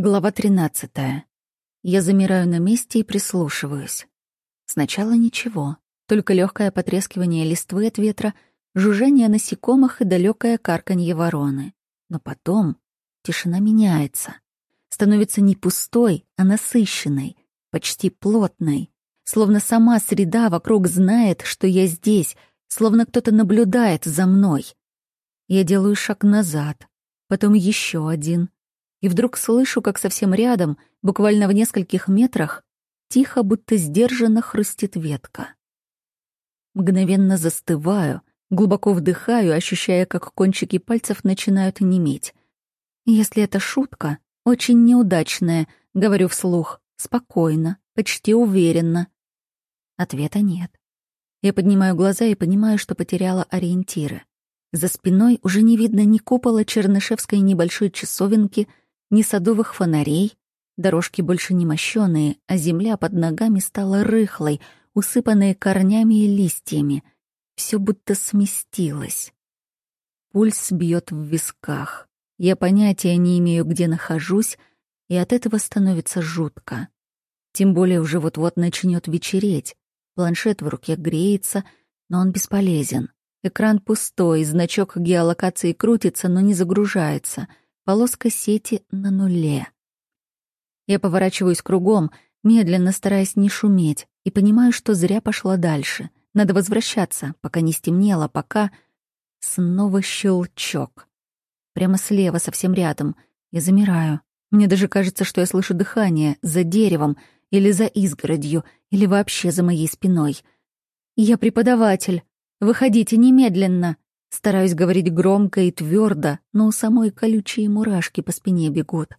Глава 13. Я замираю на месте и прислушиваюсь. Сначала ничего, только легкое потрескивание листвы от ветра, жужжание насекомых и далекое карканье вороны. Но потом тишина меняется. Становится не пустой, а насыщенной, почти плотной. Словно сама среда вокруг знает, что я здесь, словно кто-то наблюдает за мной. Я делаю шаг назад, потом еще один — и вдруг слышу, как совсем рядом, буквально в нескольких метрах, тихо, будто сдержанно хрустит ветка. Мгновенно застываю, глубоко вдыхаю, ощущая, как кончики пальцев начинают неметь. Если это шутка, очень неудачная, говорю вслух, спокойно, почти уверенно. Ответа нет. Я поднимаю глаза и понимаю, что потеряла ориентиры. За спиной уже не видно ни купола Чернышевской небольшой часовенки, ни садовых фонарей, дорожки больше не мощёные, а земля под ногами стала рыхлой, усыпанной корнями и листьями. Все будто сместилось. Пульс бьет в висках. Я понятия не имею, где нахожусь, и от этого становится жутко. Тем более уже вот-вот начнет вечереть. Планшет в руке греется, но он бесполезен. Экран пустой, значок геолокации крутится, но не загружается — Полоска сети на нуле. Я поворачиваюсь кругом, медленно стараясь не шуметь, и понимаю, что зря пошла дальше. Надо возвращаться, пока не стемнело, пока... Снова щелчок. Прямо слева, совсем рядом. Я замираю. Мне даже кажется, что я слышу дыхание за деревом или за изгородью, или вообще за моей спиной. «Я преподаватель. Выходите немедленно!» Стараюсь говорить громко и твердо, но у самой колючие мурашки по спине бегут.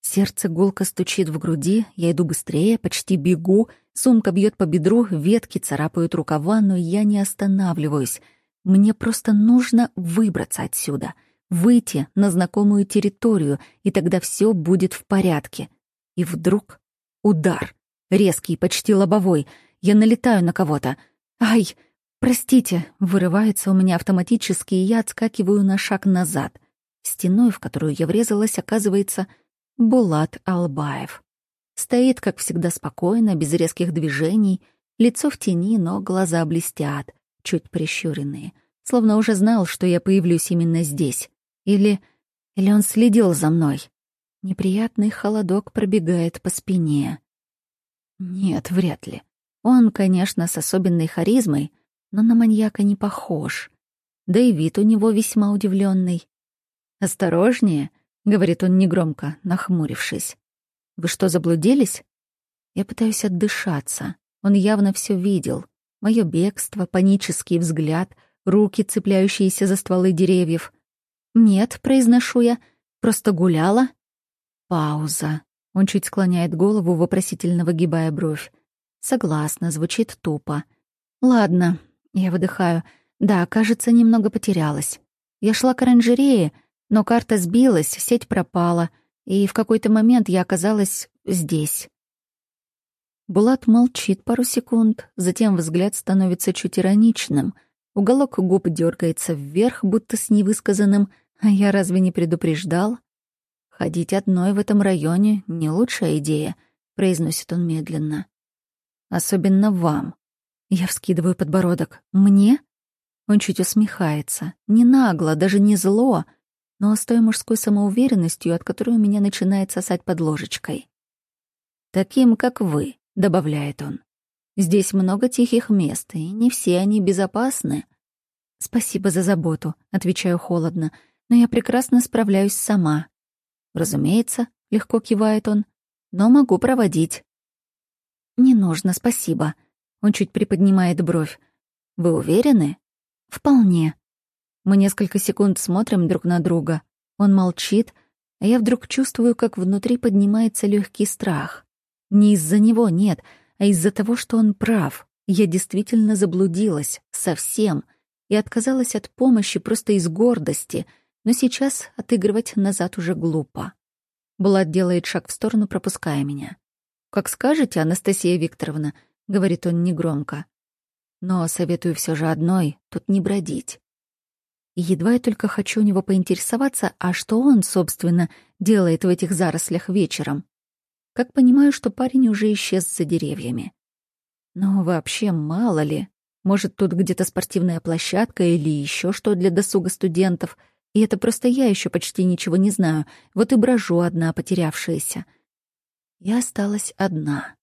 Сердце гулко стучит в груди, я иду быстрее, почти бегу, сумка бьет по бедру, ветки царапают рукава, но я не останавливаюсь. Мне просто нужно выбраться отсюда, выйти на знакомую территорию, и тогда все будет в порядке. И вдруг удар, резкий, почти лобовой. Я налетаю на кого-то. Ай! «Простите», — вырывается у меня автоматически, и я отскакиваю на шаг назад. Стеной, в которую я врезалась, оказывается Булат Албаев. Стоит, как всегда, спокойно, без резких движений, лицо в тени, но глаза блестят, чуть прищуренные, словно уже знал, что я появлюсь именно здесь. Или... или он следил за мной. Неприятный холодок пробегает по спине. Нет, вряд ли. Он, конечно, с особенной харизмой, но на маньяка не похож. Да и вид у него весьма удивленный. «Осторожнее», — говорит он негромко, нахмурившись. «Вы что, заблудились?» Я пытаюсь отдышаться. Он явно все видел. Мое бегство, панический взгляд, руки, цепляющиеся за стволы деревьев. «Нет», — произношу я, — «просто гуляла». Пауза. Он чуть склоняет голову, вопросительно выгибая бровь. Согласна, звучит тупо. «Ладно, я выдыхаю. Да, кажется, немного потерялась. Я шла к оранжерее, но карта сбилась, сеть пропала, и в какой-то момент я оказалась здесь. Булат молчит пару секунд, затем взгляд становится чуть ироничным. Уголок губ дергается вверх, будто с невысказанным «А я разве не предупреждал?» «Ходить одной в этом районе — не лучшая идея», — произносит он медленно. «Особенно вам. Я вскидываю подбородок. «Мне?» Он чуть усмехается. Не нагло, даже не зло, но с той мужской самоуверенностью, от которой у меня начинает сосать под ложечкой. «Таким, как вы», — добавляет он. «Здесь много тихих мест, и не все они безопасны». «Спасибо за заботу», — отвечаю холодно, «но я прекрасно справляюсь сама». «Разумеется», — легко кивает он, «но могу проводить». «Не нужно, спасибо», он чуть приподнимает бровь. «Вы уверены?» «Вполне». Мы несколько секунд смотрим друг на друга. Он молчит, а я вдруг чувствую, как внутри поднимается легкий страх. Не из-за него, нет, а из-за того, что он прав. Я действительно заблудилась, совсем, и отказалась от помощи просто из гордости, но сейчас отыгрывать назад уже глупо. Булат делает шаг в сторону, пропуская меня. «Как скажете, Анастасия Викторовна», говорит он негромко. Но советую все же одной тут не бродить. И едва я только хочу у него поинтересоваться, а что он, собственно, делает в этих зарослях вечером. Как понимаю, что парень уже исчез за деревьями. Но вообще мало ли. Может, тут где-то спортивная площадка или еще что для досуга студентов. И это просто я еще почти ничего не знаю. Вот и брожу одна, потерявшаяся. Я осталась одна.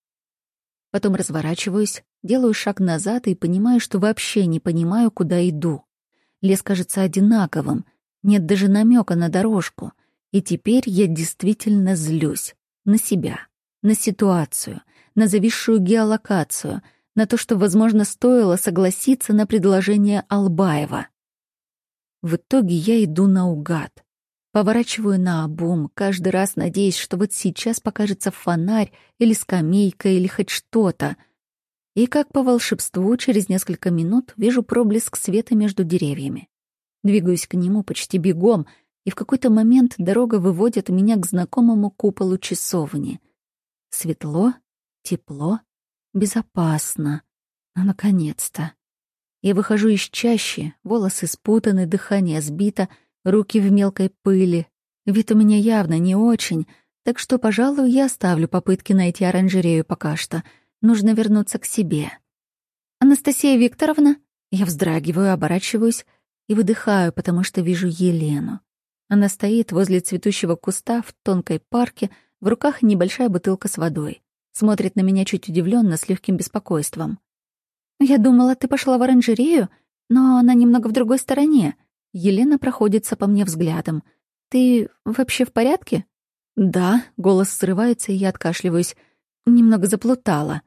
Потом разворачиваюсь, делаю шаг назад и понимаю, что вообще не понимаю, куда иду. Лес кажется одинаковым, нет даже намека на дорожку. И теперь я действительно злюсь. На себя, на ситуацию, на зависшую геолокацию, на то, что, возможно, стоило согласиться на предложение Албаева. В итоге я иду наугад. Поворачиваю на обум, каждый раз надеясь, что вот сейчас покажется фонарь или скамейка или хоть что-то. И как по волшебству, через несколько минут вижу проблеск света между деревьями. Двигаюсь к нему почти бегом, и в какой-то момент дорога выводит меня к знакомому куполу часовни. Светло, тепло, безопасно. Ну, наконец-то. Я выхожу из чащи, волосы спутаны, дыхание сбито, руки в мелкой пыли. Вид у меня явно не очень, так что, пожалуй, я оставлю попытки найти оранжерею пока что. Нужно вернуться к себе. «Анастасия Викторовна?» Я вздрагиваю, оборачиваюсь и выдыхаю, потому что вижу Елену. Она стоит возле цветущего куста в тонкой парке, в руках небольшая бутылка с водой. Смотрит на меня чуть удивленно, с легким беспокойством. «Я думала, ты пошла в оранжерею, но она немного в другой стороне». Елена проходится по мне взглядом. «Ты вообще в порядке?» «Да», — голос срывается, и я откашливаюсь. Немного заплутала.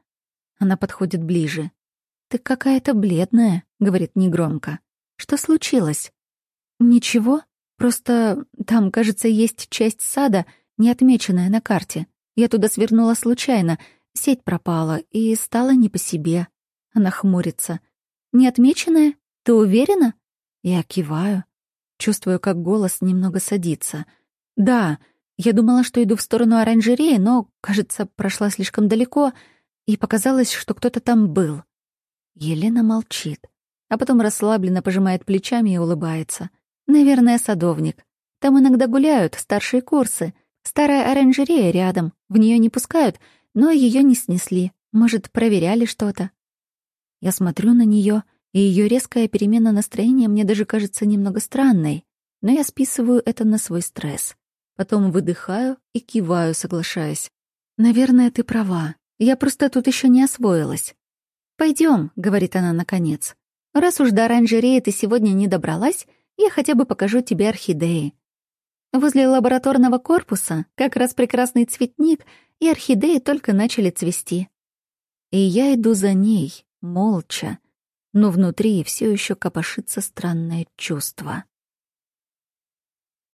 Она подходит ближе. «Ты какая-то бледная», — говорит негромко. «Что случилось?» «Ничего», Просто там, кажется, есть часть сада, не отмеченная на карте. Я туда свернула случайно, сеть пропала, и стало не по себе. Она хмурится. «Не отмеченная? Ты уверена?» Я киваю. Чувствую, как голос немного садится. «Да, я думала, что иду в сторону оранжереи, но, кажется, прошла слишком далеко, и показалось, что кто-то там был». Елена молчит, а потом расслабленно пожимает плечами и улыбается. Наверное, садовник. Там иногда гуляют старшие курсы. Старая оранжерея рядом. В нее не пускают, но ее не снесли. Может, проверяли что-то. Я смотрю на нее, и ее резкая перемена настроения мне даже кажется немного странной. Но я списываю это на свой стресс. Потом выдыхаю и киваю, соглашаясь. «Наверное, ты права. Я просто тут еще не освоилась». Пойдем, говорит она наконец. «Раз уж до оранжереи ты сегодня не добралась, я хотя бы покажу тебе орхидеи. Возле лабораторного корпуса как раз прекрасный цветник, и орхидеи только начали цвести. И я иду за ней, молча, но внутри все еще копошится странное чувство.